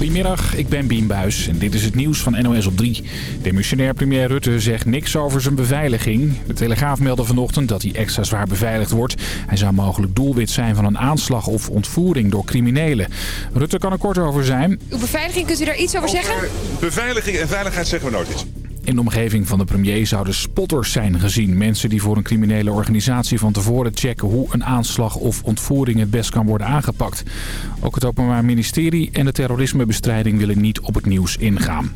Goedemiddag, ik ben Bien Buis en dit is het nieuws van NOS op 3. Demissionair premier Rutte zegt niks over zijn beveiliging. De Telegraaf meldde vanochtend dat hij extra zwaar beveiligd wordt. Hij zou mogelijk doelwit zijn van een aanslag of ontvoering door criminelen. Rutte kan er kort over zijn. Uw beveiliging, kunt u daar iets over zeggen? Beveiliging en veiligheid zeggen we nooit iets. In de omgeving van de premier zouden spotters zijn gezien. Mensen die voor een criminele organisatie van tevoren checken hoe een aanslag of ontvoering het best kan worden aangepakt. Ook het Openbaar Ministerie en de terrorismebestrijding willen niet op het nieuws ingaan.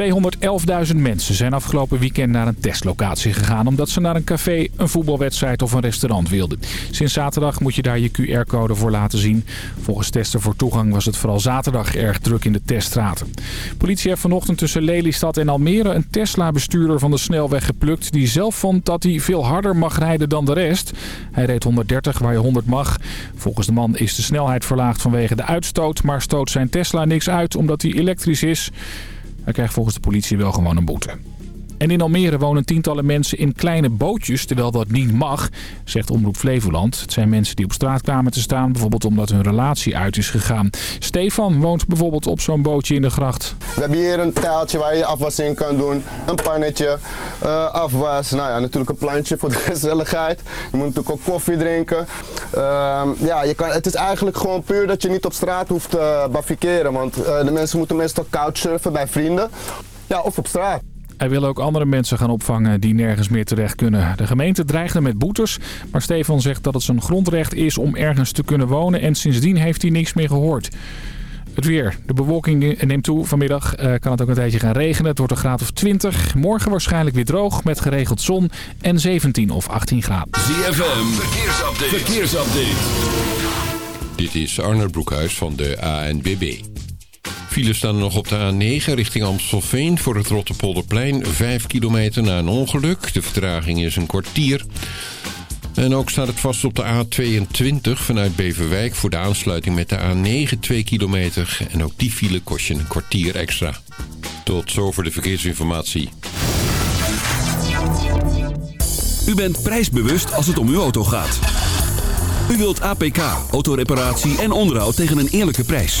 211.000 mensen zijn afgelopen weekend naar een testlocatie gegaan... omdat ze naar een café, een voetbalwedstrijd of een restaurant wilden. Sinds zaterdag moet je daar je QR-code voor laten zien. Volgens testen voor toegang was het vooral zaterdag erg druk in de teststraten. Politie heeft vanochtend tussen Lelystad en Almere een Tesla-bestuurder van de snelweg geplukt... die zelf vond dat hij veel harder mag rijden dan de rest. Hij reed 130 waar je 100 mag. Volgens de man is de snelheid verlaagd vanwege de uitstoot... maar stoot zijn Tesla niks uit omdat hij elektrisch is... Hij krijgt volgens de politie wel gewoon een boete. En in Almere wonen tientallen mensen in kleine bootjes, terwijl dat niet mag, zegt Omroep Flevoland. Het zijn mensen die op straat kwamen te staan, bijvoorbeeld omdat hun relatie uit is gegaan. Stefan woont bijvoorbeeld op zo'n bootje in de gracht. We hebben hier een taaltje waar je afwas in kan doen, een pannetje, uh, afwas, nou ja, natuurlijk een plantje voor de gezelligheid. Je moet natuurlijk ook koffie drinken. Uh, ja, je kan, het is eigenlijk gewoon puur dat je niet op straat hoeft te uh, want uh, de mensen moeten meestal couchsurfen bij vrienden. Ja, of op straat. Hij wil ook andere mensen gaan opvangen die nergens meer terecht kunnen. De gemeente dreigde met boetes, maar Stefan zegt dat het zijn grondrecht is om ergens te kunnen wonen en sindsdien heeft hij niks meer gehoord. Het weer. De bewolking neemt toe. Vanmiddag uh, kan het ook een tijdje gaan regenen. Het wordt een graad of 20. Morgen waarschijnlijk weer droog met geregeld zon en 17 of 18 graden. ZFM. Verkeersupdate. Verkeersupdate. Dit is Arnold Broekhuis van de ANBB. Files staan nog op de A9 richting Amstelveen voor het Rotterpolderplein. 5 kilometer na een ongeluk. De vertraging is een kwartier. En ook staat het vast op de A22 vanuit Beverwijk voor de aansluiting met de A9 2 kilometer. En ook die file kost je een kwartier extra. Tot zover de verkeersinformatie. U bent prijsbewust als het om uw auto gaat. U wilt APK, autoreparatie en onderhoud tegen een eerlijke prijs.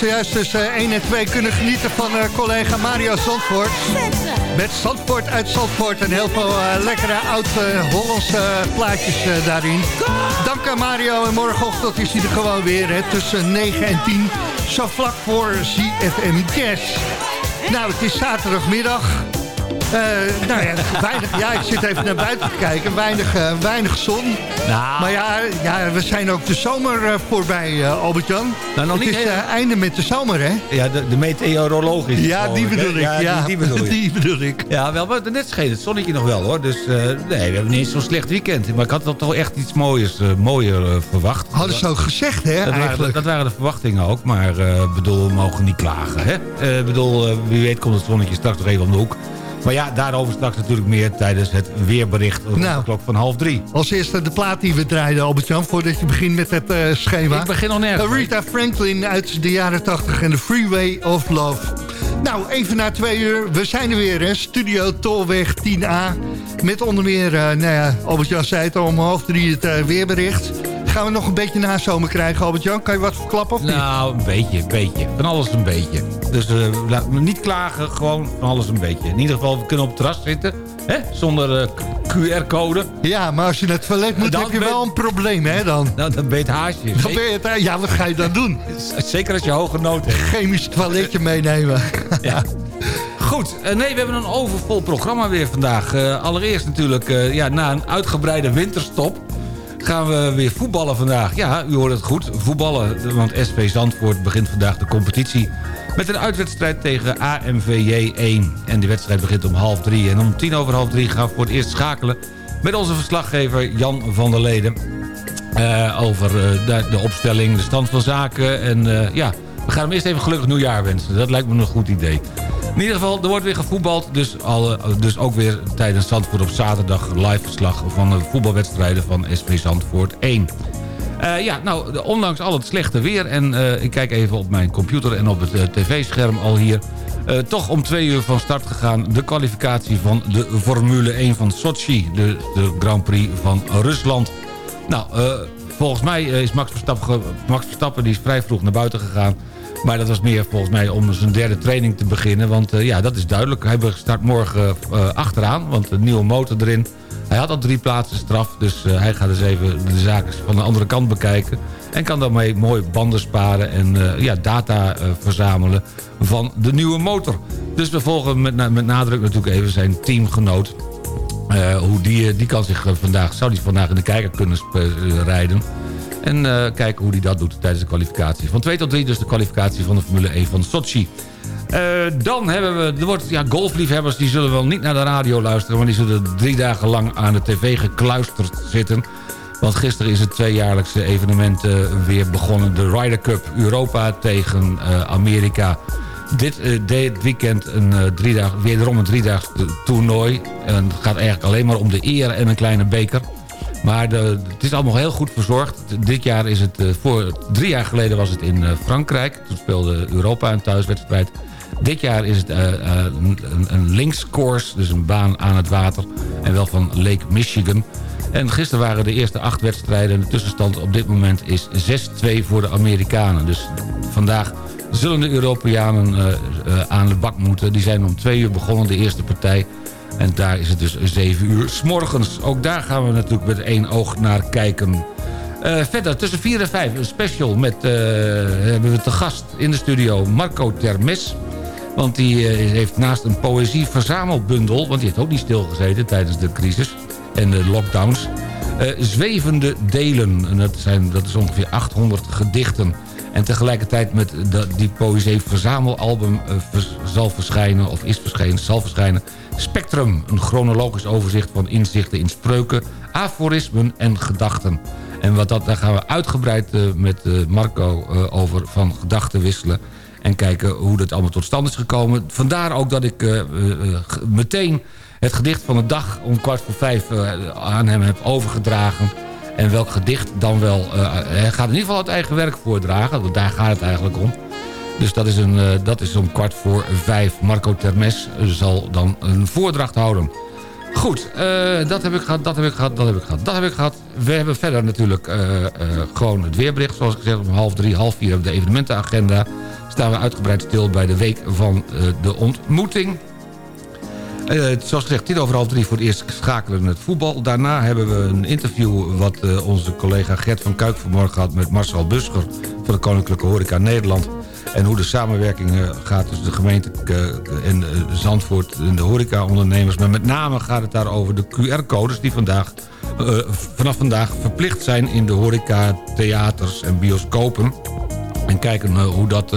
Zojuist tussen 1 en 2 kunnen genieten van uh, collega Mario Zandvoort. Met Zandvoort uit Zandvoort en heel veel uh, lekkere oud-Hollandse uh, plaatjes daarin. Dank aan Mario en morgenochtend is hij er gewoon weer tussen 9 en 10. Zo vlak voor CFM Jazz. Nou, het is zaterdagmiddag. Uh, nou ja, weinig, ja, ik zit even naar buiten te kijken. Weinig, uh, weinig zon. Nou. Maar ja, ja, we zijn ook de zomer uh, voorbij, Albert-Jan. Nou, nog het niet is einde met de zomer, hè? Ja, de, de meteorologisch. Ja, die bedoel ik. Ja, ja, die, die, bedoel die, bedoel ik. Ja, wel, maar net scheen het zonnetje nog wel, hoor. Dus nee, we hebben niet eens zo'n slecht weekend. Maar ik had toch echt iets mooiers, mooier verwacht. Hadden ze ook gezegd, hè, dat eigenlijk. Waren, dat waren de verwachtingen ook. Maar bedoel, we mogen niet klagen, hè? bedoel, wie weet komt het zonnetje straks nog even om de hoek. Maar ja, daarover straks natuurlijk meer tijdens het weerbericht op nou, de klok van half drie. Als eerste de plaat die we draaiden, Albert-Jan, voordat je begint met het uh, schema. Ik begin nog nergens. Rita Franklin uit de jaren 80 en de Freeway of Love. Nou, even na twee uur, we zijn er weer, hè? Studio Tolweg 10A. Met onder meer, uh, nou ja, Albert-Jan zei het al, om half drie het uh, weerbericht. Gaan we nog een beetje nazomer krijgen, Albert-Jan? Kan je wat verklappen of niet? Nou, een beetje, een beetje. Van alles een beetje. Dus uh, laat me niet klagen, gewoon van alles een beetje. In ieder geval, we kunnen op het terras zitten. Hè? Zonder uh, QR-code. Ja, maar als je naar het toilet moet, dan heb je ben... wel een probleem, hè, dan? Nou, dan ben je het haasje. Dan ben je het, ja, wat ga je dan doen? Zeker als je hoge nood hebt. Chemisch toiletje meenemen. ja. Goed, uh, nee, we hebben een overvol programma weer vandaag. Uh, allereerst natuurlijk, uh, ja, na een uitgebreide winterstop gaan we weer voetballen vandaag. Ja, u hoort het goed, voetballen. Want SV Zandvoort begint vandaag de competitie... met een uitwedstrijd tegen AMVJ 1. En die wedstrijd begint om half drie. En om tien over half drie gaan we voor het eerst schakelen... met onze verslaggever Jan van der Leden... Uh, over uh, de, de, opstelling, de stand van zaken. En uh, ja, we gaan hem eerst even gelukkig nieuwjaar wensen. Dat lijkt me een goed idee. In ieder geval, er wordt weer gevoetbald. Dus, al, dus ook weer tijdens Zandvoort op zaterdag live verslag van de voetbalwedstrijden van SV Zandvoort 1. Eh, ja, nou, ondanks al het slechte weer... en eh, ik kijk even op mijn computer en op het eh, tv-scherm al hier... toch om twee uur van start gegaan de kwalificatie van de Formule 1 van Sochi. De, de Grand Prix van Rusland. Nou, volgens mij is Max Verstappen, Max Verstappen die is vrij vroeg naar buiten gegaan... Maar dat was meer volgens mij om zijn derde training te beginnen. Want ja, dat is duidelijk. Hij start morgen achteraan, want de nieuwe motor erin. Hij had al drie plaatsen straf, dus uh, hij gaat eens even de zaken van de andere kant bekijken. En kan daarmee mooi banden sparen en ja, data verzamelen van de nieuwe motor. Dus we volgen met, met nadruk natuurlijk even zijn teamgenoot. hoe die, die kan zich vandaag, zou die vandaag in de kijker kunnen rijden. En kijken hoe hij dat doet tijdens de kwalificatie. Van 2 tot 3 dus de kwalificatie van de Formule 1 van Sochi. Uh, dan hebben we, er wordt, ja, golfliefhebbers die zullen wel niet naar de radio luisteren... maar die zullen drie dagen lang aan de tv gekluisterd zitten. Want gisteren is het tweejaarlijkse evenement uh, weer begonnen. De Ryder Cup Europa tegen Amerika. Dit, dit, weekend een, drie dagen, wederom een driedaags toernooi. En het gaat eigenlijk alleen maar om de eer en een kleine beker. Maar het is allemaal heel goed verzorgd. Dit jaar is het, voor drie jaar geleden was het in Frankrijk. Toen speelde Europa een thuiswedstrijd. Dit jaar is het uh, een, een linkscourse, dus een baan aan het water. En wel van Lake Michigan. En gisteren waren de eerste acht wedstrijden. De tussenstand op dit moment is 6-2 voor de Amerikanen. Dus vandaag zullen de Europeanen aan de bak moeten. Die zijn om twee uur begonnen, de eerste partij. En daar is het dus 7 uur s morgens. Ook daar gaan we natuurlijk met één oog naar kijken. Uh, verder, tussen 4 en 5, een special met, uh, hebben we te gast in de studio Marco Termes. Want die eh, heeft naast een poëzie-verzamelbundel... want die heeft ook niet stilgezeten tijdens de crisis en de lockdowns... Zwevende delen. En dat, zijn, dat is ongeveer 800 gedichten. En tegelijkertijd met die poëzie-verzamelalbum uh, zal verschijnen... of is verschenen, zal verschijnen... Spectrum, een chronologisch overzicht van inzichten in spreuken... aforismen en gedachten. En wat dat, daar gaan we uitgebreid uh, met Marco over van gedachten wisselen... En kijken hoe dat allemaal tot stand is gekomen. Vandaar ook dat ik meteen het gedicht van de dag om kwart voor vijf aan hem heb overgedragen. En welk gedicht dan wel... hij gaat in ieder geval het eigen werk voordragen. Want daar gaat het eigenlijk om. Dus dat is, een, dat is om kwart voor vijf. Marco Termes zal dan een voordracht houden. Goed, dat heb ik gehad, dat heb ik gehad, dat heb ik gehad, dat heb ik gehad. We hebben verder natuurlijk gewoon het weerbericht. Zoals ik zeg, om half drie, half vier we de evenementenagenda staan we uitgebreid stil bij de week van de ontmoeting. Uh, zoals gezegd, tien over half drie voor het eerst schakelen het voetbal. Daarna hebben we een interview wat uh, onze collega Gert van Kuik vanmorgen had... met Marcel Buscher van de Koninklijke Horeca Nederland. En hoe de samenwerking gaat tussen de gemeente en Zandvoort en de horecaondernemers. Maar met name gaat het daar over de QR-codes die vandaag, vanaf vandaag verplicht zijn... in de horeca, theaters en bioscopen. En kijken hoe dat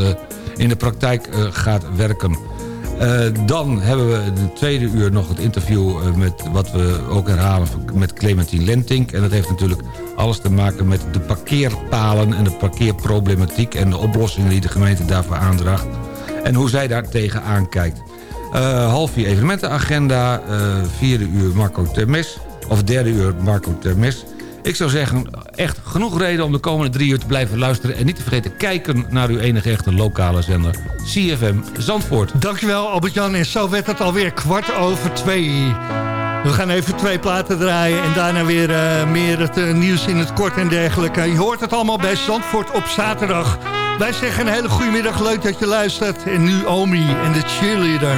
in de praktijk gaat werken. Uh, dan hebben we de tweede uur nog het interview uh, met wat we ook herhalen met Clementine Lentink. En dat heeft natuurlijk alles te maken met de parkeerpalen en de parkeerproblematiek... en de oplossingen die de gemeente daarvoor aandraagt. En hoe zij daar tegenaan kijkt. half vier evenementenagenda, vierde uur Marco Termes... of derde uur Marco Termes... Ik zou zeggen, echt genoeg reden om de komende drie uur te blijven luisteren... en niet te vergeten kijken naar uw enige echte lokale zender, CFM Zandvoort. Dankjewel Albert-Jan en zo werd het alweer kwart over twee. We gaan even twee platen draaien en daarna weer uh, meer het uh, nieuws in het kort en dergelijke. Je hoort het allemaal bij Zandvoort op zaterdag. Wij zeggen een hele goede middag, leuk dat je luistert. En nu Omi en de cheerleader.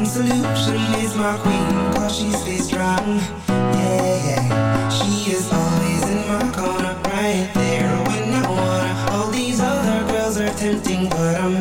One solution is my queen Cause she stays strong. Yeah, yeah. She is always in my corner Right there when I wanna. All these other girls are tempting But I'm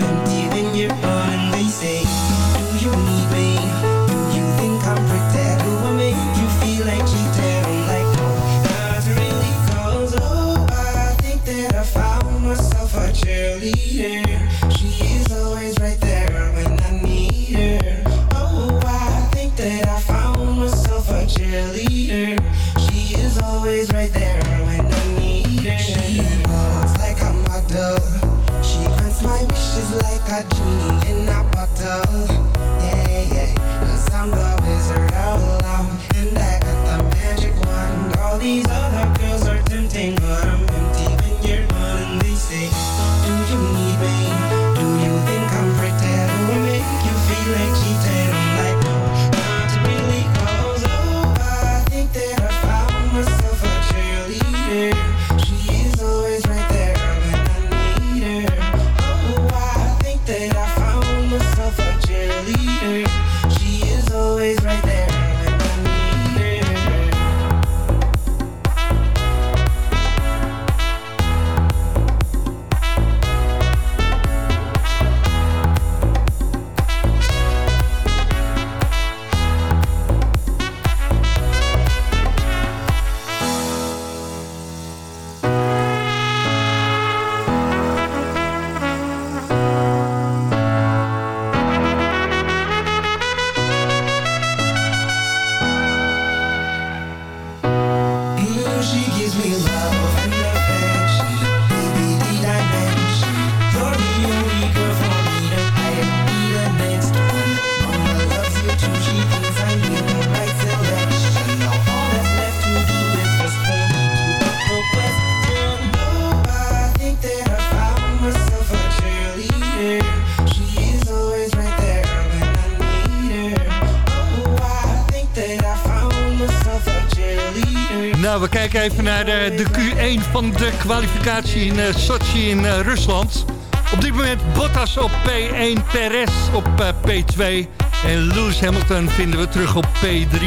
even naar de, de Q1 van de kwalificatie in eh, Sochi in eh, Rusland. Op dit moment Bottas op P1, Perez op eh, P2 en Lewis Hamilton vinden we terug op P3.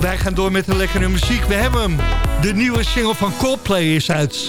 Wij gaan door met de lekkere muziek. We hebben hem. De nieuwe single van Coldplay is uit.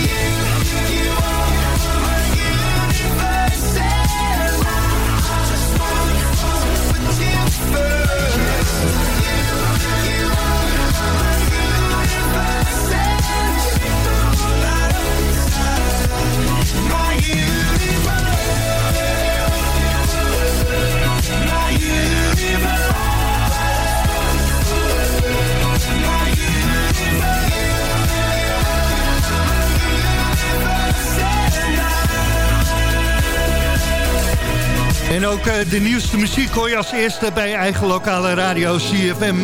En ook eh, de nieuwste muziek hoor je als eerste bij je eigen lokale radio CFM.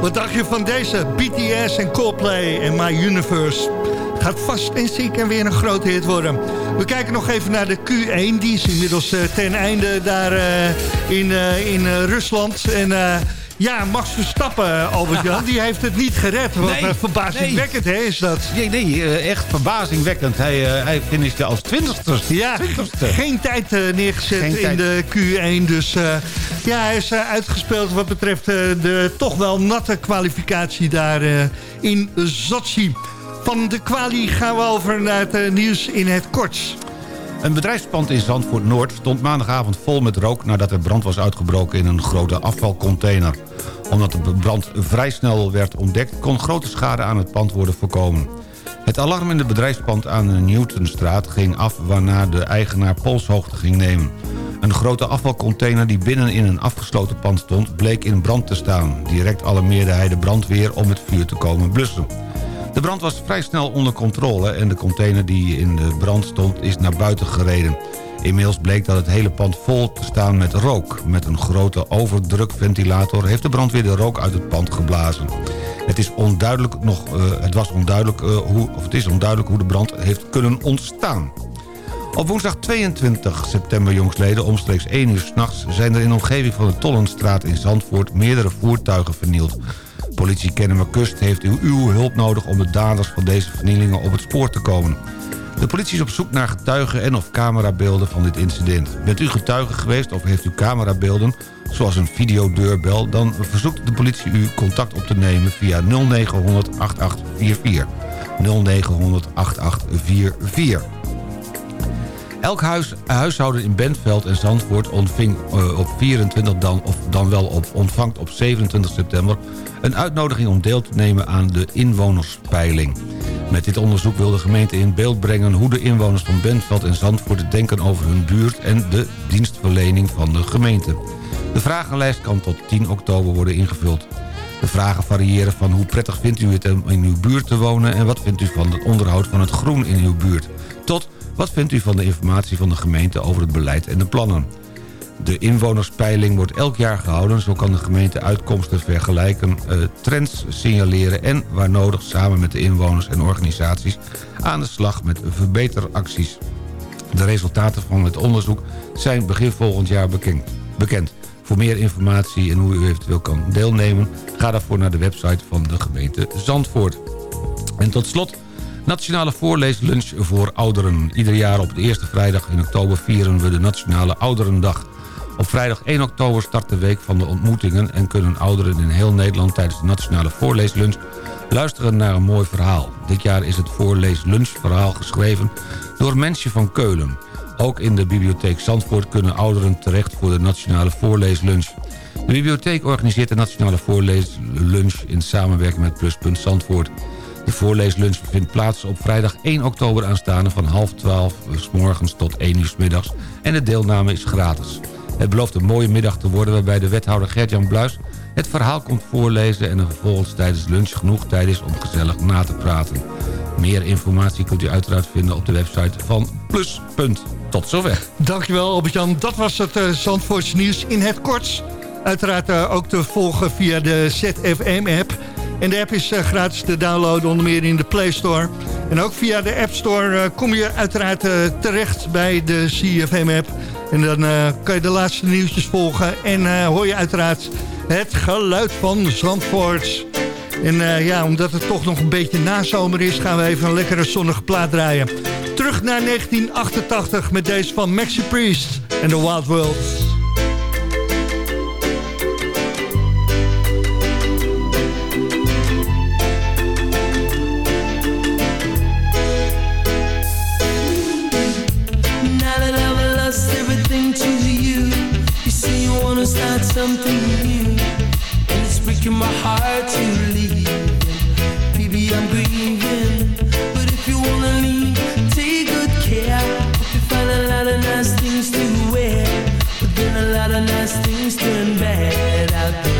Wat dacht je van deze? BTS en Coldplay en My Universe. Gaat vast en zeker weer een grote hit worden. We kijken nog even naar de Q1. Die is inmiddels eh, ten einde daar eh, in, in Rusland. En ja, Max Verstappen, Albert-Jan, die heeft het niet gered. Wat Nee, eh, verbazingwekkend hè, is dat. Nee, nee eh, echt verbazingwekkend. Hij, eh, hij finishte als twintigste. Ja, geen tijd eh, neergezet Geen in tijd. de Q1. Dus eh, ja, hij is eh, uitgespeeld wat betreft eh, de toch wel natte kwalificatie daar eh, in Sochi. Van de kwalie gaan we over naar het eh, nieuws in het kort. Een bedrijfspand in Zandvoort Noord stond maandagavond vol met rook... nadat er brand was uitgebroken in een grote afvalcontainer. Omdat de brand vrij snel werd ontdekt... kon grote schade aan het pand worden voorkomen. Het alarm in het bedrijfspand aan de Newtonstraat ging af... waarna de eigenaar polshoogte ging nemen. Een grote afvalcontainer die binnen in een afgesloten pand stond... bleek in brand te staan. Direct alarmeerde hij de brandweer om het vuur te komen blussen. De brand was vrij snel onder controle en de container die in de brand stond is naar buiten gereden. Inmiddels bleek dat het hele pand vol te staan met rook. Met een grote overdrukventilator heeft de brandweer de rook uit het pand geblazen. Het, is onduidelijk nog, eh, het, was onduidelijk, eh, hoe, of het is onduidelijk hoe de brand heeft kunnen ontstaan. Op woensdag 22 september jongsleden, omstreeks 1 uur s'nachts... zijn er in de omgeving van de Tollenstraat in Zandvoort... meerdere voertuigen vernield. Politie Kennemerkust heeft uw, uw hulp nodig... om de daders van deze vernielingen op het spoor te komen. De politie is op zoek naar getuigen en of camerabeelden van dit incident. Bent u getuige geweest of heeft u camerabeelden, zoals een videodeurbel... dan verzoekt de politie u contact op te nemen via 0900 8844. 0900 8844. Elk huis, huishouden in Bentveld en Zandvoort ontving uh, op 24 dan, of dan wel op, ontvangt op 27 september... een uitnodiging om deel te nemen aan de inwonerspeiling. Met dit onderzoek wil de gemeente in beeld brengen... hoe de inwoners van Bentveld en Zandvoort denken over hun buurt... en de dienstverlening van de gemeente. De vragenlijst kan tot 10 oktober worden ingevuld. De vragen variëren van hoe prettig vindt u het om in uw buurt te wonen... en wat vindt u van het onderhoud van het groen in uw buurt... tot wat vindt u van de informatie van de gemeente over het beleid en de plannen? De inwonerspeiling wordt elk jaar gehouden. Zo kan de gemeente uitkomsten vergelijken, eh, trends signaleren... en waar nodig samen met de inwoners en organisaties... aan de slag met verbeteracties. De resultaten van het onderzoek zijn begin volgend jaar bekend. bekend. Voor meer informatie en hoe u eventueel kan deelnemen... ga daarvoor naar de website van de gemeente Zandvoort. En tot slot Nationale voorleeslunch voor ouderen. Ieder jaar op de eerste vrijdag in oktober vieren we de Nationale Ouderendag. Op vrijdag 1 oktober start de week van de ontmoetingen... en kunnen ouderen in heel Nederland tijdens de Nationale Voorleeslunch... luisteren naar een mooi verhaal. Dit jaar is het voorleeslunchverhaal geschreven door Mensje van Keulen. Ook in de bibliotheek Zandvoort kunnen ouderen terecht voor de Nationale Voorleeslunch. De bibliotheek organiseert de Nationale Voorleeslunch in samenwerking met Pluspunt Zandvoort. De voorleeslunch vindt plaats op vrijdag 1 oktober aanstaande... van half 12 s morgens tot 1 uur s middags en de deelname is gratis. Het belooft een mooie middag te worden waarbij de wethouder Gert-Jan Bluis... het verhaal komt voorlezen en er vervolgens tijdens lunch genoeg tijd is om gezellig na te praten. Meer informatie kunt u uiteraard vinden op de website van Pluspunt. Tot zover. Dankjewel Albert-Jan. Dat was het uh, Zandvoorts nieuws in het kort. Uiteraard uh, ook te volgen via de ZFM-app... En de app is uh, gratis te downloaden, onder meer in de Play Store. En ook via de App Store uh, kom je uiteraard uh, terecht bij de CFM-app. En dan kan je de laatste nieuwtjes volgen. En hoor je uiteraard het geluid van Zandvoort. En ja, omdat het toch nog een beetje nazomer is... gaan we even een lekkere zonnige plaat draaien. Terug naar 1988 met deze van Maxi Priest en The Wild World. Something new. And it's breaking my heart to leave. Baby, I'm grieving But if you wanna leave, take good care. Hope you find a lot of nice things to wear But then a lot of nice things turn bad out there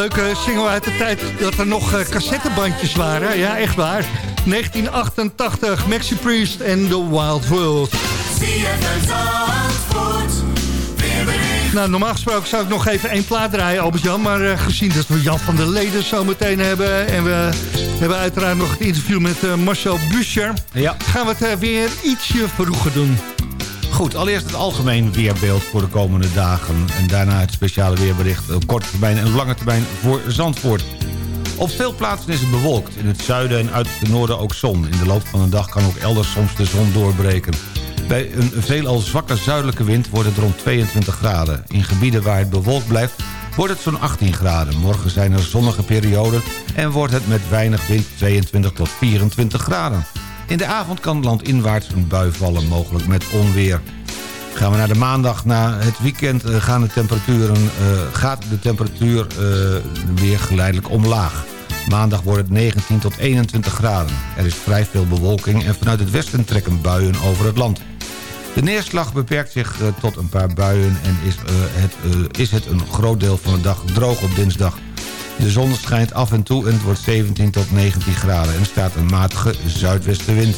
leuke single uit de tijd dat er nog eh, cassettebandjes waren. Ja, echt waar. 1988, Maxi Priest en The Wild World. Nou, normaal gesproken zou ik nog even één plaat draaien, Albert-Jan. Maar eh, gezien dat we Jan van der Leden zo meteen hebben... en we hebben uiteraard nog het interview met eh, Marcel Buscher... Ja. gaan we het weer ietsje vroeger doen. Goed, allereerst het algemeen weerbeeld voor de komende dagen. En daarna het speciale weerbericht op korte termijn en lange termijn voor Zandvoort. Op veel plaatsen is het bewolkt. In het zuiden en uit het noorden ook zon. In de loop van de dag kan ook elders soms de zon doorbreken. Bij een veelal zwakke zuidelijke wind wordt het rond 22 graden. In gebieden waar het bewolkt blijft wordt het zo'n 18 graden. Morgen zijn er zonnige perioden en wordt het met weinig wind 22 tot 24 graden. In de avond kan landinwaarts een bui vallen, mogelijk met onweer. Gaan we naar de maandag. Na het weekend eh, gaan de temperaturen, eh, gaat de temperatuur eh, weer geleidelijk omlaag. Maandag wordt het 19 tot 21 graden. Er is vrij veel bewolking en vanuit het westen trekken buien over het land. De neerslag beperkt zich tot een paar buien en is, het, is het een groot deel van de dag droog op dinsdag. De zon schijnt af en toe en het wordt 17 tot 19 graden en er staat een matige zuidwestenwind.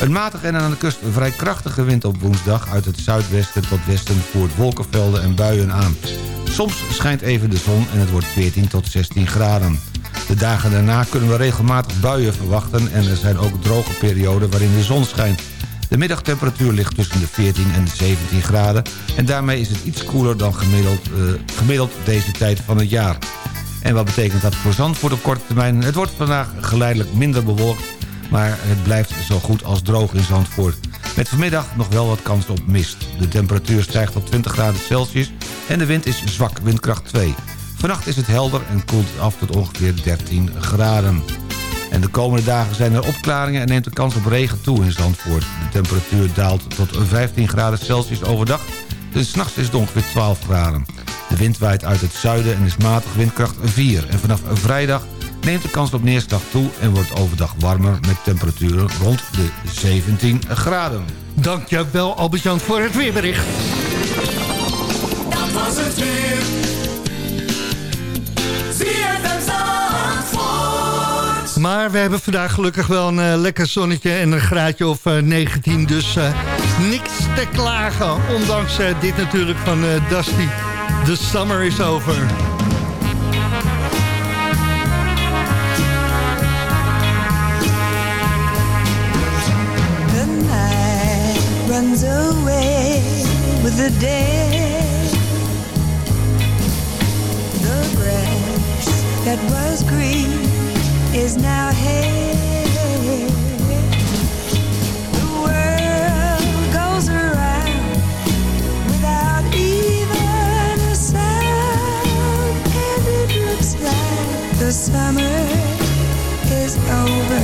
Een matige en aan de kust vrij krachtige wind op woensdag... uit het zuidwesten tot westen voert wolkenvelden en buien aan. Soms schijnt even de zon en het wordt 14 tot 16 graden. De dagen daarna kunnen we regelmatig buien verwachten... en er zijn ook droge perioden waarin de zon schijnt. De middagtemperatuur ligt tussen de 14 en de 17 graden... en daarmee is het iets koeler dan gemiddeld, eh, gemiddeld deze tijd van het jaar. En wat betekent dat voor Zandvoort op korte termijn? Het wordt vandaag geleidelijk minder bewolkt... maar het blijft zo goed als droog in Zandvoort. Met vanmiddag nog wel wat kans op mist. De temperatuur stijgt tot 20 graden Celsius en de wind is zwak, windkracht 2. Vannacht is het helder en koelt het af tot ongeveer 13 graden. En de komende dagen zijn er opklaringen en neemt de kans op regen toe in Zandvoort. De temperatuur daalt tot 15 graden Celsius overdag. Dus s'nachts is het ongeveer 12 graden. De wind waait uit het zuiden en is matig windkracht 4. En vanaf vrijdag neemt de kans op neerslag toe... en wordt overdag warmer met temperaturen rond de 17 graden. Dankjewel Albert-Jan voor het weerbericht. Dat was het weer. Maar we hebben vandaag gelukkig wel een eh, lekker zonnetje en een graadje of eh, 19. Dus eh, niks te klagen. Ondanks eh, dit natuurlijk van eh, Dusty. The summer is over. The night runs away with the day. The grass that was green is now hay. Summer is over.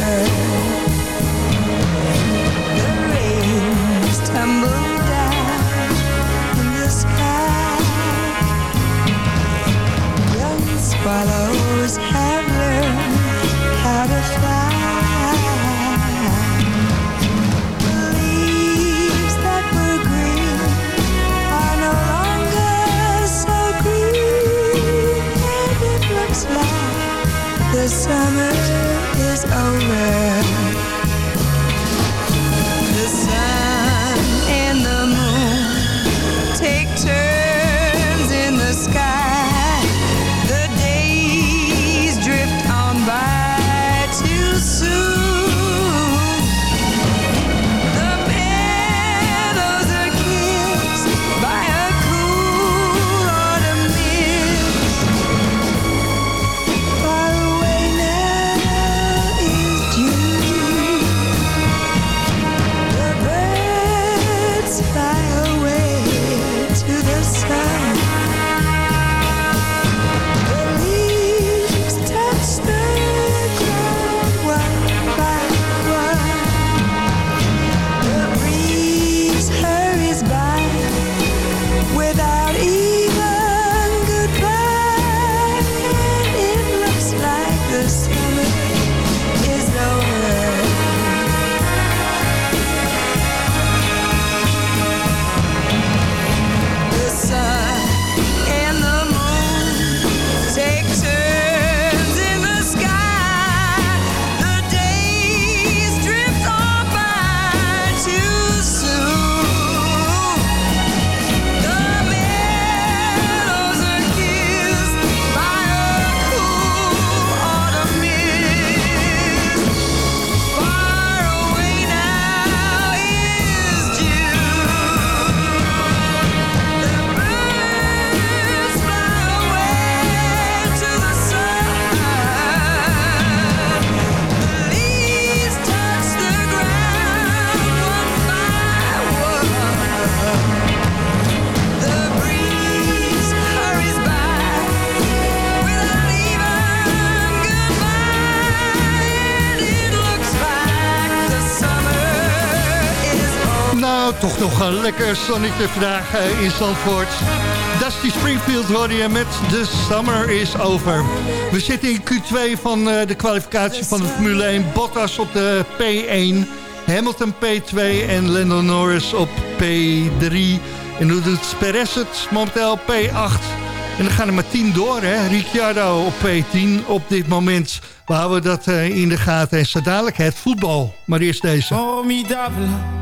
The rains tumble down in the sky. Young swallows summer is over. Een lekker zonnetje vandaag eh, in Zandvoort. Dusty Springfield hoor je met The Summer is Over. We zitten in Q2 van eh, de kwalificatie van de Formule 1. Bottas op de P1, Hamilton P2 en Lando Norris op P3. En hoe doet Perez het? Momenteel P8. En dan gaan er maar 10 door, hè? Ricciardo op P10 op dit moment. We houden dat eh, in de gaten. En zo dadelijk het voetbal. Maar eerst deze. Formidable.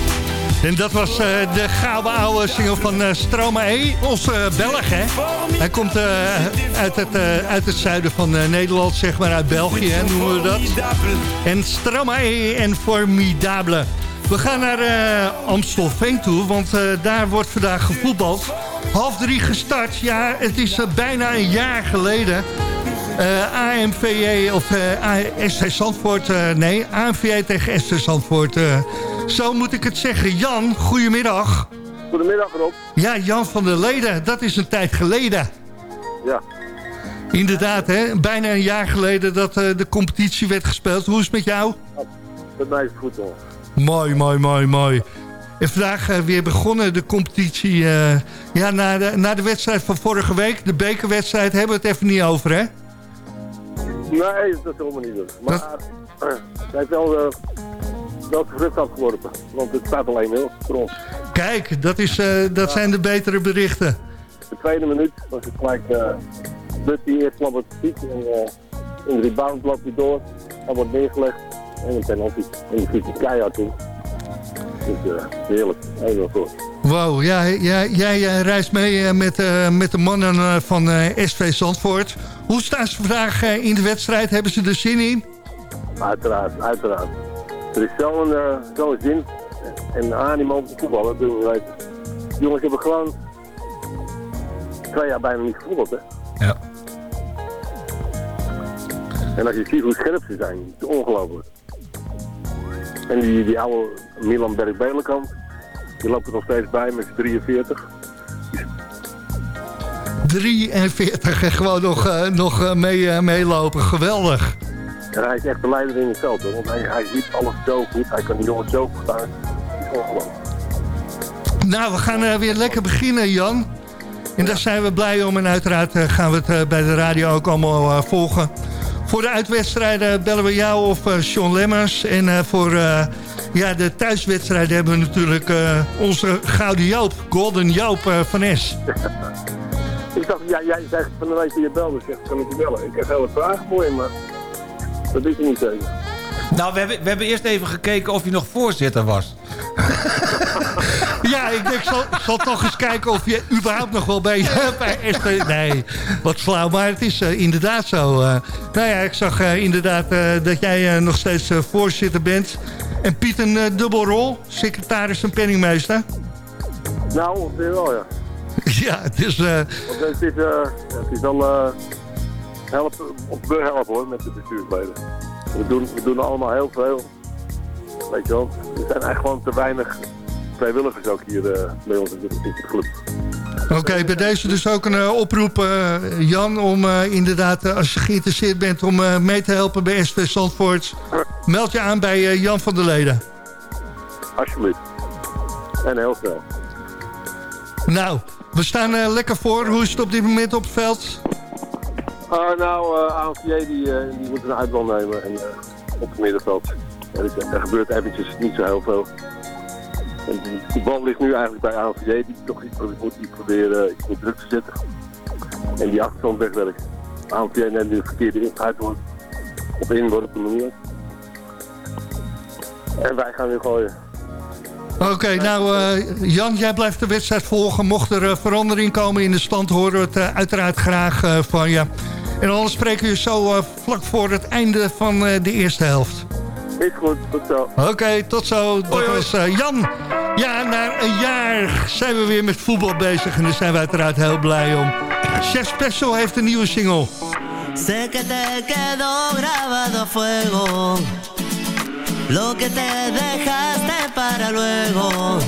En dat was eh, de gouden oude single van eh Stroma E, onze eh, Belg, hè? Hij komt uit, het, uit het zuiden van Nederland, zeg maar, uit België, hè, noemen we dat. En Stroma E en Formidable. We gaan naar Amstelveen toe, want daar wordt vandaag gevoetbald. Half drie gestart, ja, het is bijna een jaar geleden... AMVJ of eh SC Zandvoort, nee, AMVJ tegen SC Zandvoort. Zo moet ik het zeggen. Jan, goedemiddag. Goedemiddag Rob. Ja, Jan van der Leden, dat is een tijd geleden. Ja. Inderdaad, hè? bijna een jaar geleden dat eh, de competitie werd gespeeld. Hoe is het met jou? Met mij is het goed hoor. Mooi, mooi, mooi, mooi. En vandaag eh, weer begonnen de competitie. eh, ja, na de, na de wedstrijd van vorige week, de bekerwedstrijd, hebben we het even niet over, hè? Nee, dat is helemaal niet doen. Maar hij heeft wel, wel vrucht afgeworpen. Want het staat al 1-0 voor ons. Kijk, dat, is, eh, dat zijn de betere berichten. De tweede minuut was het gelijk uh, Dutty eerst klappert het. En uh, in de rebound loopt hij door. Hij wordt neergelegd. En een penalty. En die schiet keihard in. Dus uh, heerlijk. 1-0 voor. Wow, ja, ja, jij eh, reist mee eh, met, eh, met de mannen eh, van eh, SV Zandvoort. Hoe staan ze vandaag eh, in de wedstrijd? Hebben ze er zin in? Uiteraard, uiteraard. Er is zo'n uh, zo'n zin en animo om te voetballen. De jongens hebben gewoon twee jaar bijna niet gevoetbald, hè? Ja. En als je ziet hoe scherp ze zijn, het is ongelooflijk. En die, die oude Milan Berg-Belenkamp, die loopt er nog steeds bij met z'n 43. 43 en gewoon nog, eh, nog eh, mee, eh, meelopen. Geweldig. En hij is echt de leider in het veld, hoor. Want hij, hij ziet alles zo goed. Hij kan die jongen zo goed ongelooflijk. Nou, we gaan eh, weer lekker beginnen, Jan. En daar zijn we blij om. En uiteraard eh, gaan we het eh, bij de radio ook allemaal volgen. Voor de uitwedstrijden bellen we jou of Sean Lemmers. En voor ja, de thuiswedstrijden hebben we natuurlijk onze gouden Joop. Golden Joop van S. Ik dacht, ja, jij zegt van de week dat je belde. Ik zeg, kan ik je bellen? Ik heb hele vragen voor je, maar dat is er niet zeker. Nou, we hebben, we hebben eerst even gekeken of je nog voorzitter was. Ja, ik denk, ik zal, zal toch eens kijken of je überhaupt nog wel bij, bij ST... Nee, wat flauw, maar het is eh, inderdaad zo. eh. nou ja, ik zag eh, inderdaad dat jij nog steeds voorzitter bent. En Piet een dubbelrol, secretaris en penningmeester. Nou, ongeveer wel, ja. ja, het is... Want het is, het is wel helpen, of we helpen hoor, met de bestuursleden. We doen, we doen allemaal heel veel. Weet je wel, er zijn eigenlijk gewoon te weinig vrijwilligers ook hier eh, bij ons in de, in de club. Oké, bij deze dus ook een eh, oproep, eh, Jan, om inderdaad, als je geïnteresseerd bent om mee te helpen bij SV Zandvoort, meld je aan bij Jan van der Leden. Alsjeblieft. En heel snel. Nou, we staan lekker voor. Hoe is het op dit moment op het veld? Ah, nou, eh ANVJ die, eh, die moet een uitbal nemen en, eh, op het middenveld. En er, gebeurt eventjes niet zo heel veel. En die, bal ligt nu eigenlijk bij ANVJ, die toch iets moet die proberen iets druk te zetten. En die achterstand wegwerken. ANVJ neemt nu de verkeerde uitworp op inworp manier. En wij gaan nu gooien. Oké, nou Jan, jij blijft de wedstrijd volgen. Mocht er verandering komen in de stand, horen we het uiteraard graag van je. En anders spreken we je zo eh, vlak voor het einde van eh, de eerste helft. Is goed, tot zo. Oké, tot zo. Dat was eh, Jan. Ja, na een jaar zijn we weer met voetbal bezig en daar zijn we uiteraard heel blij om. Chef Special heeft een nieuwe single. Sé que te quedó grabado a fuego Lo que te dejaste para luego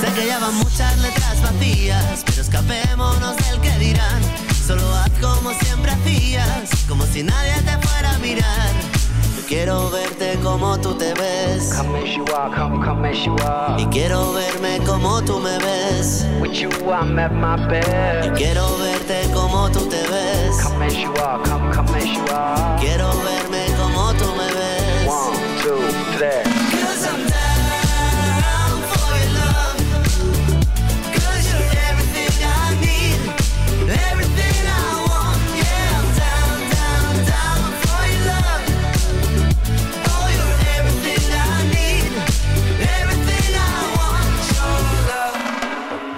Sé que ya van muchas letras vacías Pero escapémonos del que dirán Solo haz como siempre hacías Como si nadie te fuera a mirar. Yo quiero verte como tú te ves. Come as you are, come, come as you are. Y quiero verme como tú me ves. With you I'm at my best. Y quiero verte como tú te ves. Come as you are, come, come as you are. Quiero verme como tú me ves. One, two, three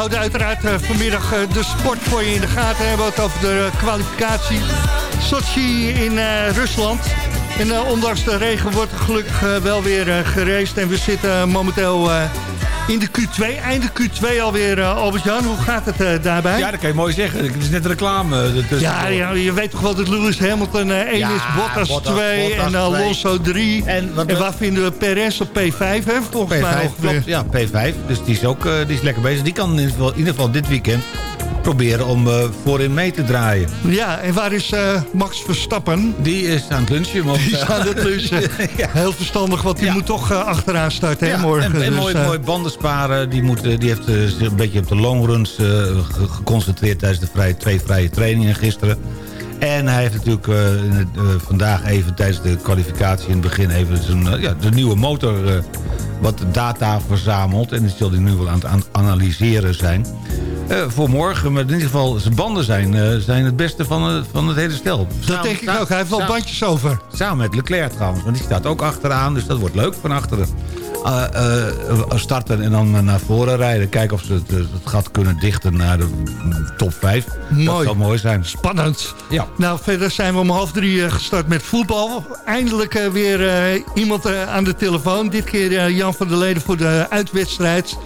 houden uiteraard eh, vanmiddag eh, de sport voor je in de gaten. We hebben het over de kwalificatie Sochi in eh, Rusland. En ondanks de regen wordt gelukkig wel weer gereisd. En we zitten momenteel in de Q2, einde Q2 alweer, uh, Albert-Jan. Hoe gaat het uh, daarbij? Ja, dat kan je mooi zeggen. Het is net reclame. Ja, ja, je weet toch wel dat Lewis Hamilton uh, 1 ja, is, Bottas, Bottas 2 Bottas en Alonso 3. En, en waar vinden we Perez op P5, hè, volgens P5, mij klopt, ja, P5. Dus die is ook die is lekker bezig. Die kan in ieder geval, in ieder geval dit weekend proberen om uh, voorin mee te draaien. Ja, en waar is uh, Max Verstappen? Die is aan het lunchen. Want, die is aan het lunchen. ja. Heel verstandig, want die ja. moet toch achteraan starten ja, hè, morgen. En, en dus, mooi, mooi banden sparen. Die, moet, die heeft zich een beetje op de longruns geconcentreerd... tijdens de vrije, twee vrije trainingen gisteren. En hij heeft natuurlijk uh, uh, vandaag even tijdens de kwalificatie in het begin... even zijn, uh, ja, de nieuwe motor wat data verzameld. En die zal hij nu wel aan het analyseren zijn. voor morgen, maar in ieder geval zijn banden zijn, zijn het beste van, van het hele stel. Dat samen, denk ik ook, hij heeft wel bandjes over. Samen met Leclerc trouwens, want die staat ook achteraan. Dus dat wordt leuk van achteren. Uh, uh, starten en dan naar voren rijden. Kijken of ze het, het gat kunnen dichten naar de top 5. Mooi. Dat zou mooi zijn. Spannend. Ja. Nou, verder zijn we om half drie gestart met voetbal. Eindelijk weer iemand aan de telefoon. Dit keer Jan van der Leden voor de uitwedstrijd.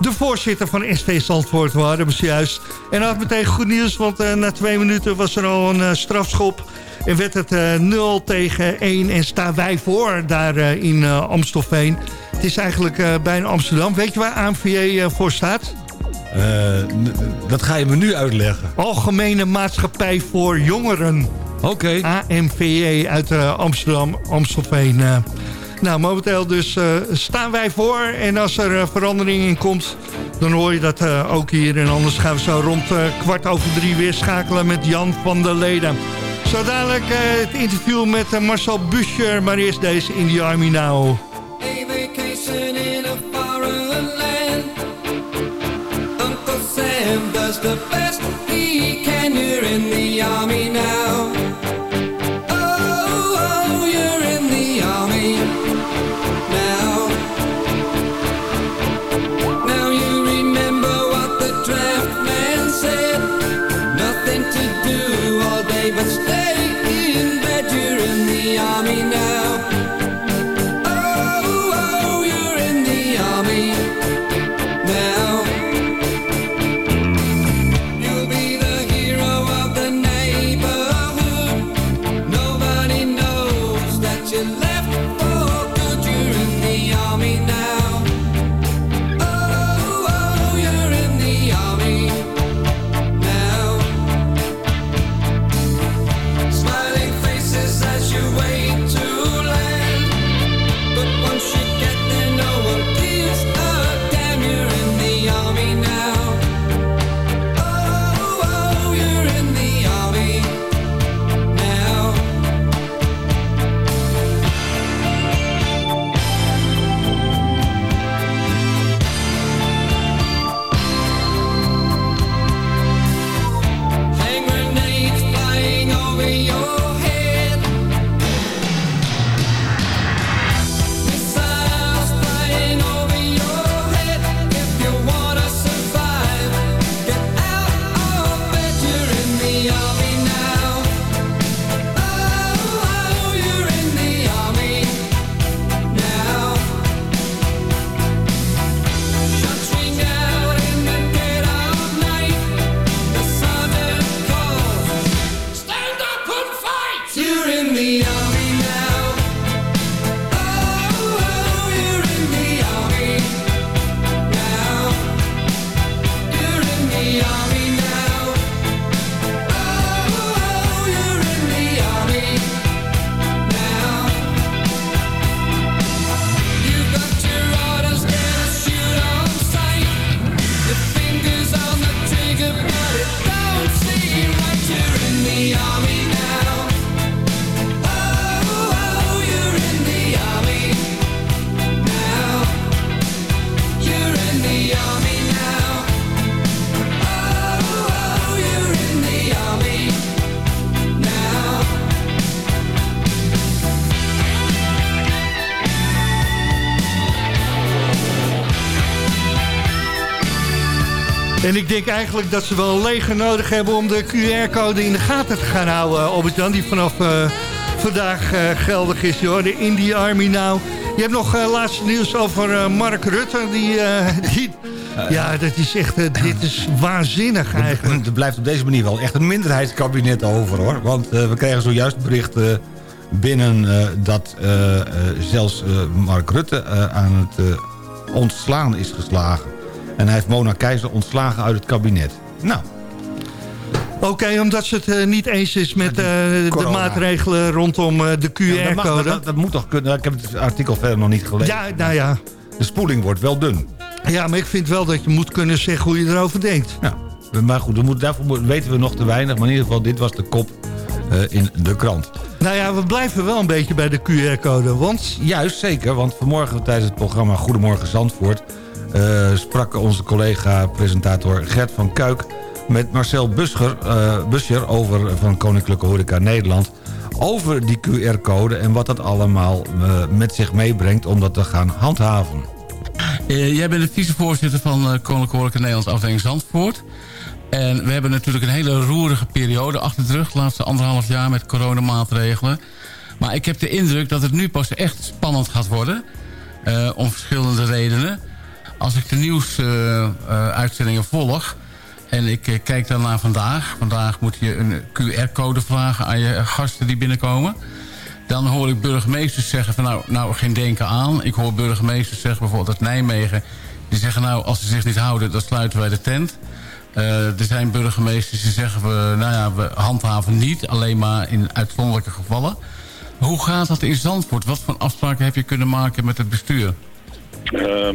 De voorzitter van SV Zandvoort waren we juist. En had meteen goed nieuws, want na twee minuten was er al een strafschop... En werd het uh, 0 tegen 1 en staan wij voor daar in Amstelveen. Het is eigenlijk uh, bijna Amsterdam. Weet je waar AMVJ voor staat? dat ga je me nu uitleggen. Algemene Maatschappij voor Jongeren. Oké. Okay. AMVJ uit Amsterdam, Amstelveen. nou, momenteel dus staan wij voor. En als er verandering in komt, dan hoor je dat ook hier. En anders gaan we zo rond kwart over drie weer schakelen met Jan van der Leden. Zo dadelijk uh, het interview met uh, Marcel Buscher, maar eerst deze in the Army Now. A vacation in a foreign land. Uncle Sam does the best he can. You're in the Army now ik denk eigenlijk dat ze wel een leger nodig hebben om de QR-code in de gaten te gaan houden, Albert-Jan. Die vanaf uh, vandaag uh, geldig is, joh. De Indie Army Now. Je hebt nog eh, laatste nieuws over eh, Mark Rutte. Die, eh, die, ja, dat is echt, eh, dit is waanzinnig eigenlijk. Er blijft op deze manier wel echt een minderheidskabinet over, hoor. Want eh, we kregen zojuist het bericht eh, binnen eh, dat eh, eh, zelfs eh, Mark Rutte eh, aan het eh, ontslaan is geslagen. En hij heeft Mona Keizer ontslagen uit het kabinet. Nou, Oké, omdat ze het eh, niet eens is met eh, de maatregelen rondom eh, de Ja, dat, QR-code. dat, dat moet toch kunnen. Ik heb het artikel verder nog niet gelezen. Ja, nou ja. De spoeling wordt wel dun. Ja, maar ik vind wel dat je moet kunnen zeggen hoe je erover denkt. Ja, maar goed, we moeten, daarvoor weten we nog te weinig. Maar in ieder geval, dit was de kop in de krant. Nou ja, we blijven wel een beetje bij de QR-code, want... Juist, zeker. Want vanmorgen tijdens het programma Goedemorgen Zandvoort... eh, sprak onze collega-presentator Gert van Kuik... met Marcel Buscher, eh, Buscher over, van Koninklijke Horeca Nederland... over die QR-code en wat dat allemaal eh, met zich meebrengt... om dat te gaan handhaven. Jij bent de vicevoorzitter van Koninklijke Horeca Nederlands afdeling Zandvoort. En we hebben natuurlijk een hele roerige periode achter de rug... de laatste anderhalf jaar met coronamaatregelen. Maar ik heb de indruk dat het nu pas echt spannend gaat worden. om verschillende redenen. Als ik de nieuwsuitzendingen volg... en ik eh, kijk dan naar vandaag... vandaag moet je een QR-code vragen aan je gasten die binnenkomen... Dan hoor ik burgemeesters zeggen van nou, nou geen denken aan. Ik hoor burgemeesters zeggen bijvoorbeeld uit Nijmegen... die zeggen nou, als ze zich niet houden, dan sluiten wij de tent. Eh, er zijn burgemeesters die zeggen we, nou ja, we handhaven niet... alleen maar in uitzonderlijke gevallen. Hoe gaat dat in Zandvoort? Wat voor afspraken heb je kunnen maken met het bestuur? Eh,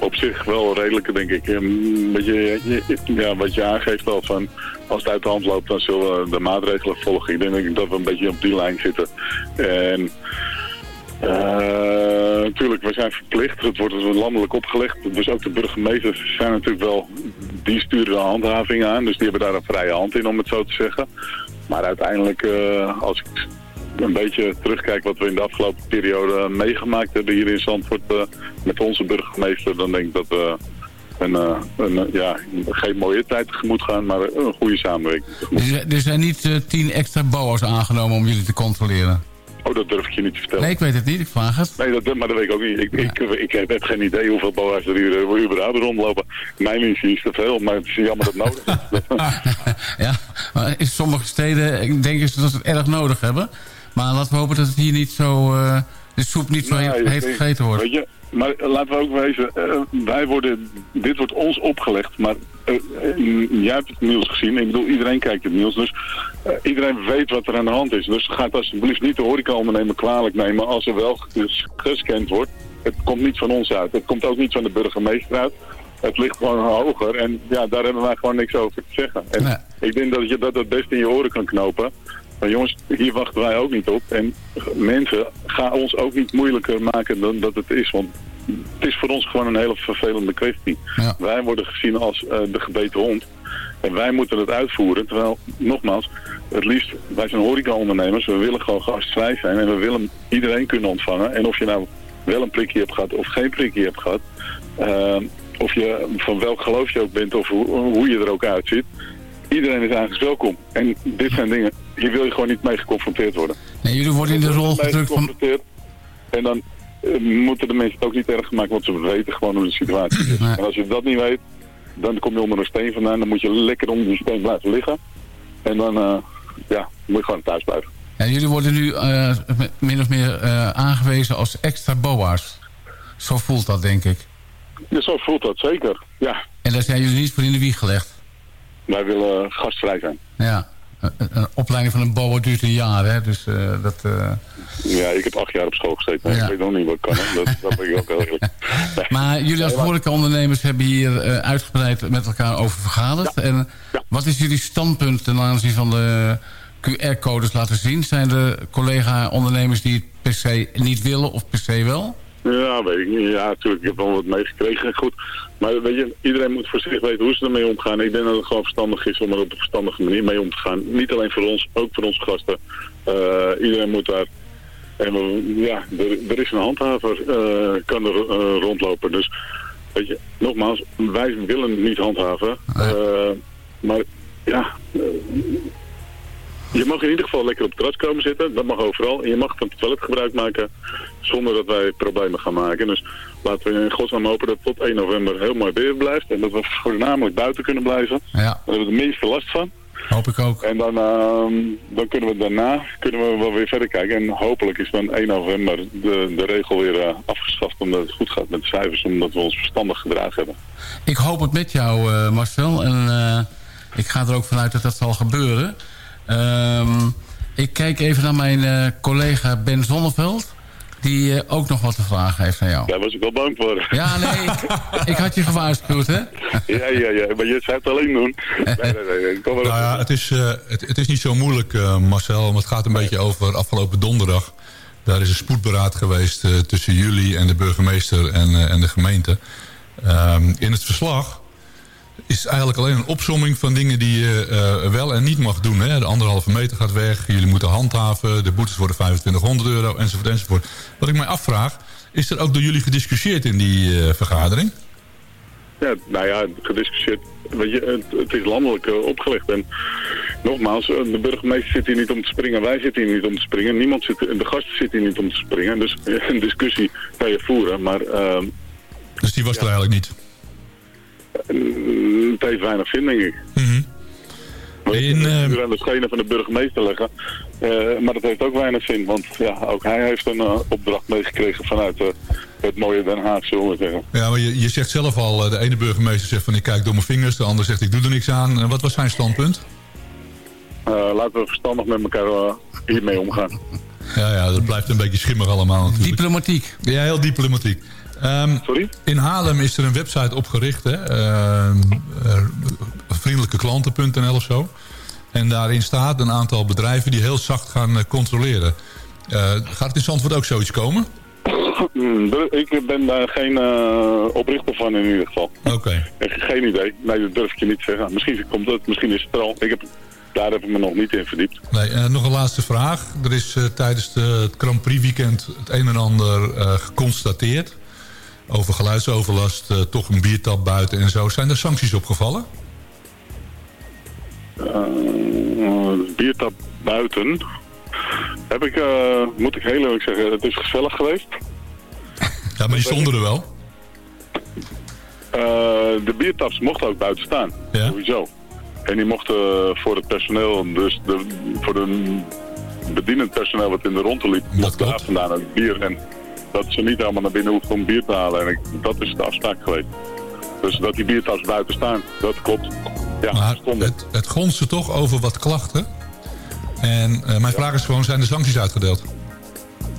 op zich wel redelijke, denk ik. Een beetje, je- ja, wat je aangeeft al van, als het uit de hand loopt, dan zullen de maatregelen volgen. Ik denk dat we een beetje op die lijn zitten. En eh, natuurlijk, we zijn verplicht. Het wordt dus landelijk opgelegd. Dus ook de burgemeesters zijn natuurlijk wel, die sturen de handhaving aan. Dus die hebben daar een vrije hand in, om het zo te zeggen. Maar uiteindelijk, eh, als ik een beetje terugkijk wat we in de afgelopen periode meegemaakt hebben hier in Zandvoort eh, met onze burgemeester, dan denk ik dat we een, eh, een, eh, ja, geen mooie tijd tegemoet gaan, maar een goede samenwerking. Er zijn- Er zijn niet eh, tien extra boa's aangenomen om jullie te controleren. Oh, dat durf ik je niet te vertellen. Nee, ik weet het niet. Ik vraag het. Nee, dat, maar dat weet ik ook niet. Ik, ik, ik heb geen idee hoeveel boa's er hier eh, überhaupt rondlopen. Mijn visie is te veel, maar het is jammer dat het nodig is. Ja, maar in sommige steden denken ze dat ze het erg nodig hebben. Maar laten we hopen dat het hier niet zo... eh, de soep niet zo Nee, denk- gegeten wordt. Weet je, maar laten we ook wezen, eh, wij worden, dit wordt ons opgelegd, maar eh, jij hebt het nieuws gezien, ik bedoel iedereen kijkt het nieuws, dus iedereen weet wat er aan de hand is. Dus ga alsjeblieft niet de horeca-ondernemer kwalijk nemen als er wel ges- gescand wordt. Het komt niet van ons uit, het komt ook niet van de burgemeester uit. Het ligt gewoon hoger en ja, daar hebben wij gewoon niks over te zeggen. En ik denk dat je dat het best in je oren kan knopen. Maar jongens, hier wachten wij ook niet op. En mensen, gaan ons ook niet moeilijker maken dan dat het is. Want het is voor ons gewoon een hele vervelende kwestie. Wij worden gezien als eh, de gebeten hond. En wij moeten het uitvoeren. Terwijl, nogmaals, het liefst, wij zijn horeca-ondernemers. We willen gewoon gastvrij zijn. En we willen iedereen kunnen ontvangen. En of je nou wel een prikje hebt gehad of geen prikje hebt gehad. eh, of je van welk geloof je ook bent of hoe, hoe je er ook uitziet. Iedereen is eigenlijk welkom. En dit zijn dingen, hier wil je gewoon niet mee geconfronteerd worden. Nee, jullie worden in de rol gedrukt van... geconfronteerd. En dan eh, moeten de mensen het ook niet erg gemaakt, want ze weten gewoon hoe de situatie is. En als je dat niet weet, dan kom je onder een steen vandaan. Dan moet je lekker onder die steen blijven liggen. En dan eh, ja, moet je gewoon thuis blijven. Ja, jullie worden nu eh, min of meer aangewezen als extra boa's. Zo voelt dat, denk ik. Ja, zo voelt dat zeker. Ja, En daar zijn jullie niet voor in de wieg gelegd. Wij willen gastvrij zijn. Ja, een, opleiding van een boa duurt een jaar, hè. Dus eh, dat... eh, Ja, ik heb acht jaar op school gezeten. maar Ja. Ik weet nog niet wat ik kan. Hè. Dat, dat ben ik ook heel eerlijk. Maar jullie als horecaondernemers hebben hier eh, uitgebreid met elkaar over vergaderd. En wat is jullie standpunt ten aanzien van de QR-codes laten zien? Zijn er collega-ondernemers die het per se niet willen of per se wel? Ja, weet ik niet. Ja, natuurlijk. Ik heb wel wat meegekregen. Goed. Maar weet je, iedereen moet voor zich weten hoe ze ermee omgaan. Ik denk dat het gewoon verstandig is om er op een verstandige manier mee om te gaan. Niet alleen voor ons, ook voor onze gasten. Eh, iedereen moet daar... En we- ja, er, er is een handhaver, eh, kan er eh, rondlopen. Dus, weet je, nogmaals, wij willen niet handhaven. Eh, maar ja, je mag in ieder geval lekker op het terras komen zitten. Dat mag overal. En je mag van het toilet gebruik maken zonder dat wij problemen gaan maken. Dus laten we in godsnaam hopen dat tot 1 november heel mooi weer blijft. En dat we voornamelijk buiten kunnen blijven. Ja. Daar hebben we de meeste last van. Hoop ik ook. En dan, ehm, dan kunnen we daarna kunnen we wel weer verder kijken. En hopelijk is dan 1 november de, de regel weer eh, afgeschaft omdat het goed gaat met de cijfers. Omdat we ons verstandig gedragen hebben. Ik hoop het met jou, eh, Marcel. En eh, ik ga er ook vanuit dat dat zal gebeuren. Ehm, ik kijk even naar mijn eh, collega Ben Zonneveld. Die eh, ook nog wat te vragen heeft aan jou. Daar was ik wel bang voor. Ja, nee, ik, ik had je gewaarschuwd, hè? ja, ja, ja. Maar je zou het alleen doen. Nee, nee, nee. Ik kom wel Nou ja, het is, eh, het, het is niet zo moeilijk, eh, Marcel. Want het gaat een beetje over afgelopen donderdag. Daar is een spoedberaad geweest eh, tussen jullie en de burgemeester en, eh, en de gemeente. Ehm, in het verslag is eigenlijk alleen een opsomming van dingen die je eh, wel en niet mag doen. Hè? De anderhalve meter gaat weg, jullie moeten handhaven... de boetes worden 2500 euro, enzovoort, enzovoort. Wat ik mij afvraag, is er ook door jullie gediscussieerd in die eh, vergadering? Ja, nou ja, gediscussieerd. Weet je, het, het is landelijk eh, opgelegd. En nogmaals, de burgemeester zit hier niet om te springen. Wij zitten hier niet om te springen. Niemand zit, de gasten zitten hier niet om te springen. Dus een discussie kan je voeren. Maar ehm, Dus die was er eigenlijk niet? Mm, het heeft weinig zin, denk ik. In, eh, het nu aan de schenen van de burgemeester leggen. Eh, maar dat heeft ook weinig zin. Want ja, ook hij heeft een eh, opdracht meegekregen vanuit eh, het mooie Den Haag, zullen we zeggen. Ja, maar je, je zegt zelf al, de ene burgemeester zegt van ik kijk door mijn vingers. De ander zegt ik doe er niks aan. En wat was zijn standpunt? Eh, laten we verstandig met elkaar hiermee omgaan. Ja, ja, dat blijft een beetje schimmig allemaal natuurlijk. Diplomatiek. Ja, heel diplomatiek. Ehm, Sorry? In Haarlem is er een website opgericht, hè? Ehm, eh, vriendelijkeklanten.nl of zo. En daarin staat een aantal bedrijven die heel zacht gaan eh, controleren. Eh, gaat het in Zandvoort ook zoiets komen? Dur- Ik ben daar geen oprichter van in ieder geval. Oké. Ik heb Geen idee. Nee, dat durf ik je niet te zeggen. Misschien komt het, misschien is het er al. Ik heb, daar heb ik me nog niet in verdiept. Nee, nog een laatste vraag. Er is tijdens de, het Grand Prix weekend het een en ander geconstateerd. Over geluidsoverlast, eh, toch een biertap buiten en zo. Zijn er sancties opgevallen? Eh, biertap buiten. Heb ik, eh, moet ik heel eerlijk zeggen, het is gezellig geweest. Ja, maar die stonden er wel. De biertaps mochten ook buiten staan. Ja. Sowieso. En die mochten voor het personeel, dus de, voor de bedienend personeel wat in de ronde liep, mocht daar vandaan het bier. En dat ze niet allemaal naar binnen hoefden om bier te halen. En ik, dat is de afspraak geweest. Dus dat die biertaps buiten staan, dat klopt. Ja, Maar het, het gonste toch over wat klachten. En eh, mijn vraag is gewoon, zijn er sancties uitgedeeld?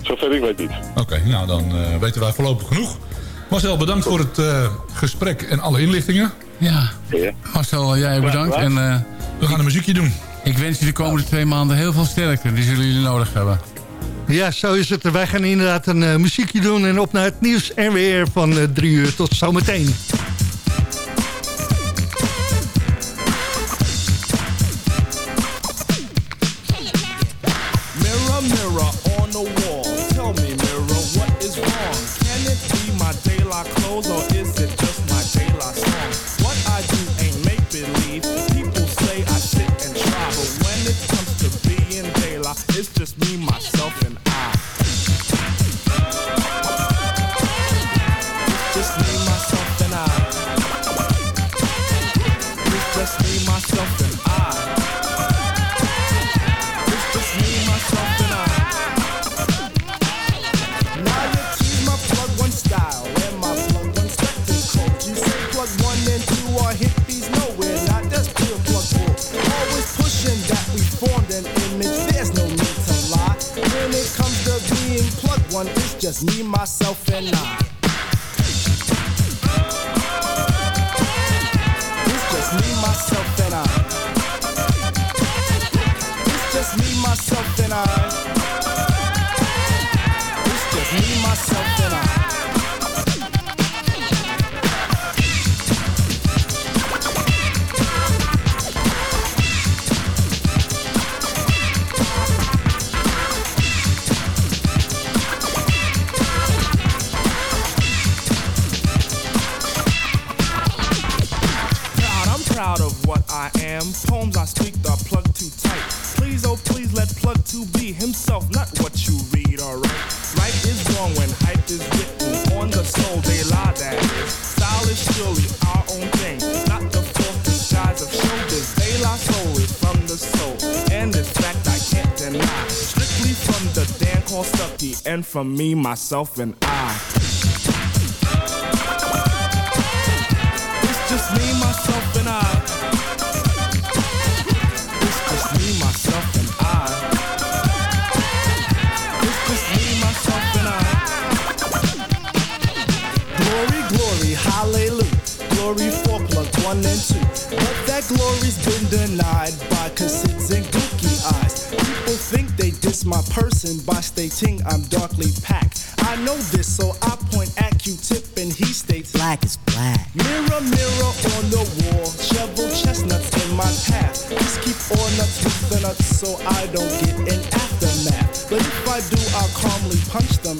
Zover ik weet niet. Oké, nou dan eh, weten wij voorlopig genoeg. Marcel, bedankt voor het eh, gesprek en alle inlichtingen. Ja. Marcel, jij bedankt. En, eh, We gaan een muziekje doen. Ik wens je de komende twee maanden heel veel sterkte. Die zullen jullie nodig hebben. Ja, zo is het. Wij gaan inderdaad een eh, muziekje doen en op naar het nieuws en weer van eh, drie uur. Tot zometeen. Mirror from me, myself, and I. It's just me, myself, and I. It's just me, myself, and I. It's just me, myself, and I. Glory, glory, hallelujah. Glory for one and two. But that glory's been denied by cassids my person by stating I'm darkly packed. I know this, so I point at Q-tip and he states black is black. Mirror, mirror on the wall, shovel chestnuts in my path. Just keep all nuts with the nuts so I don't get an aftermath. But if I do, I'll calmly punch them